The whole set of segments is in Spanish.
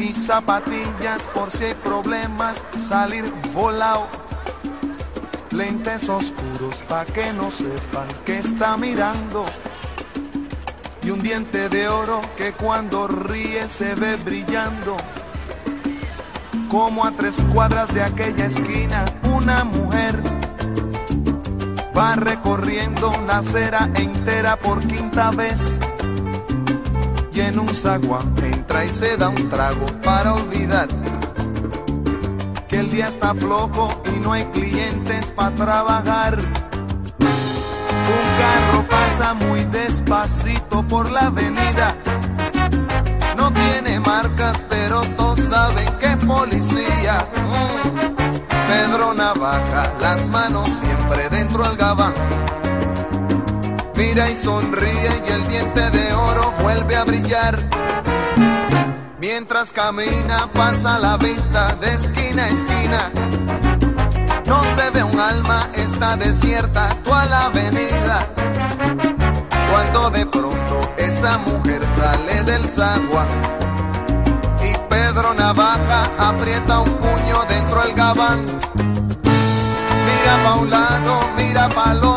y zapatillas por si hay problemas salir volado. Lentes oscuros pa' que no sepan que está mirando. Y un diente de oro que cuando ríe se ve brillando. Como a tres cuadras de aquella esquina, una mujer va recorriendo la acera entera por quinta vez. En un zaguán entra y se da un trago para olvidar que el día está flojo y no hay clientes para trabajar. Un carro pasa muy despacito por la avenida. No tiene marcas, pero todos saben que es policía. Mm. Pedro Navaja, las manos siempre dentro al gabán. Mira y sonríe y el diente de oro vuelve a brillar. Mientras camina pasa la vista de esquina a esquina. No se ve un alma, está desierta toda la avenida. Cuando de pronto esa mujer sale del sagua y Pedro Navaja aprieta un puño dentro del gabán. Mira pa' mira pa'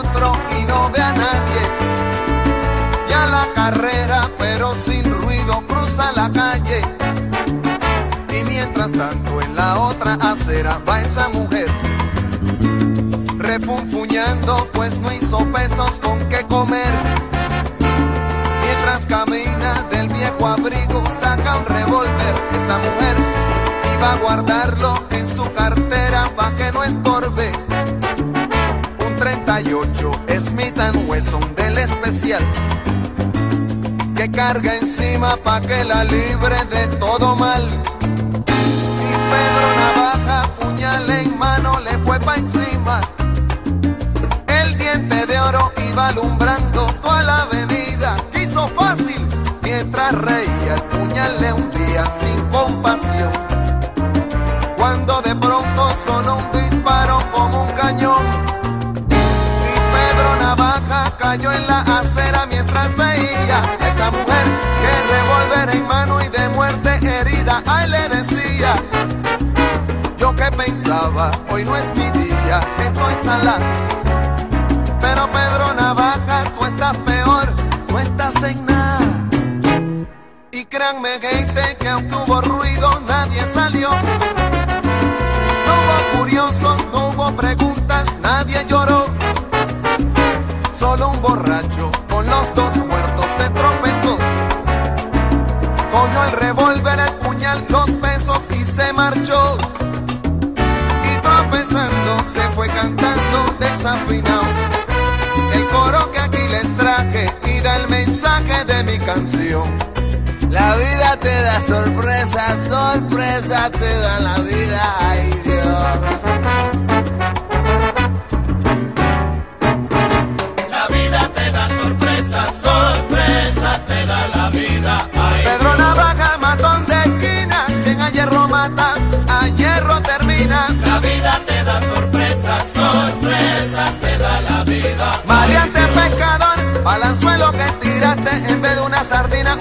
carrera, pero sin ruido, cruza la calle. Y mientras tanto en la otra acera va esa mujer. Refunfuñando, pues no hizo pesos con qué comer. Mientras camina del viejo abrigo, saca un revólver. Esa mujer iba a guardarlo en su cartera pa' que no estorbe. Un 38 Smith Wesson del especial que carga encima pa' que la libre de todo mal. Y Pedro Navaja, puñal en mano, le fue pa' encima. El diente de oro iba alumbrando toda la avenida. Quiso fácil mientras reía, el puñal le hundía sin compasión. Pedro Navaja, tú estás peor, tú estás en nada. Y créanme, gente, que aunque hubo ruido, nadie salió. No hubo curiosos, no hubo preguntas, nadie lloró. Solo un borracho con los dos muertos se tropezó. Cogió el revólver, el puñal, los pesos y se marchó. Y tropezando se fue cantando Te da sorpresa, sorpresa te da la vida, ay Dios. La vida te da sorpresa, sorpresas te da la vida, Pedro la baja matón de esquina. Quien a hierro mata, a hierro termina. La vida te da sorpresa, sorpresas te da la vida. Mariante pescador, balanzuelo que tiraste en vez de una sardina.